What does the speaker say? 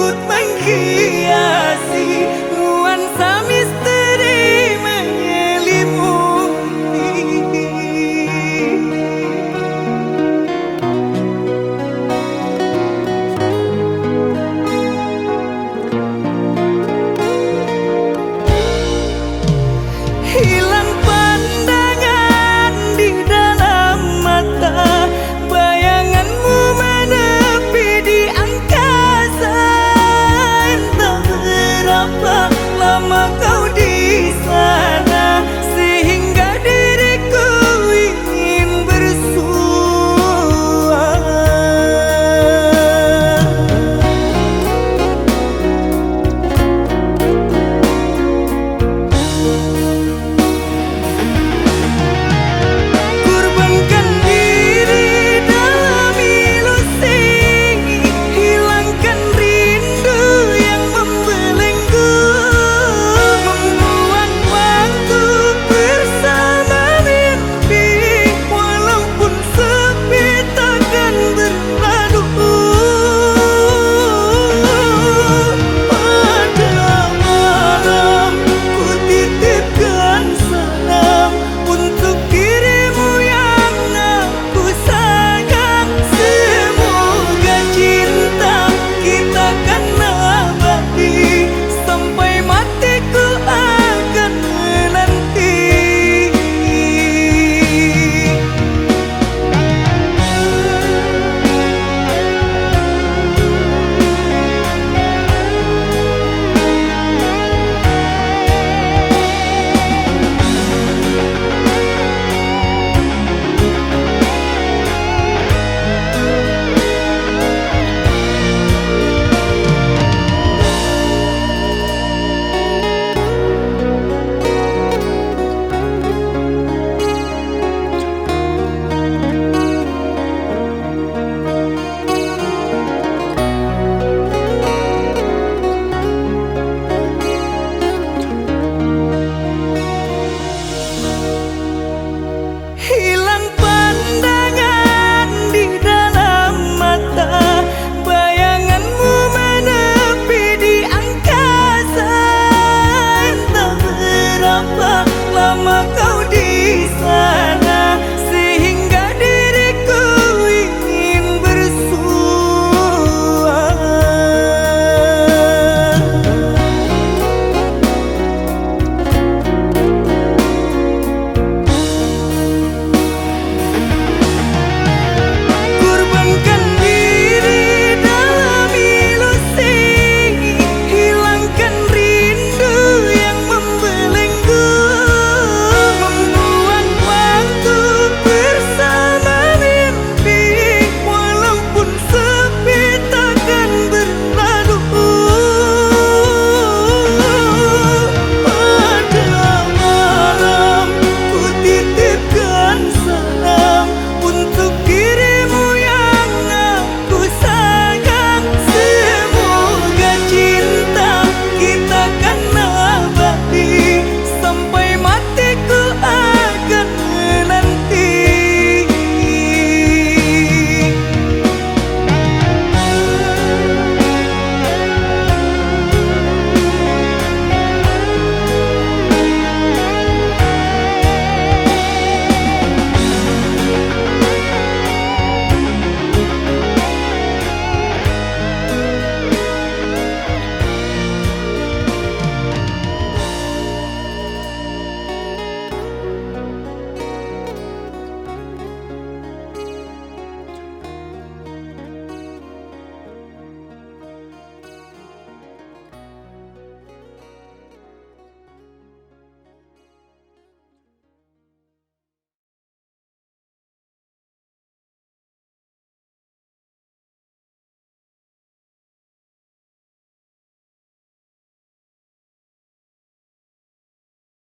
good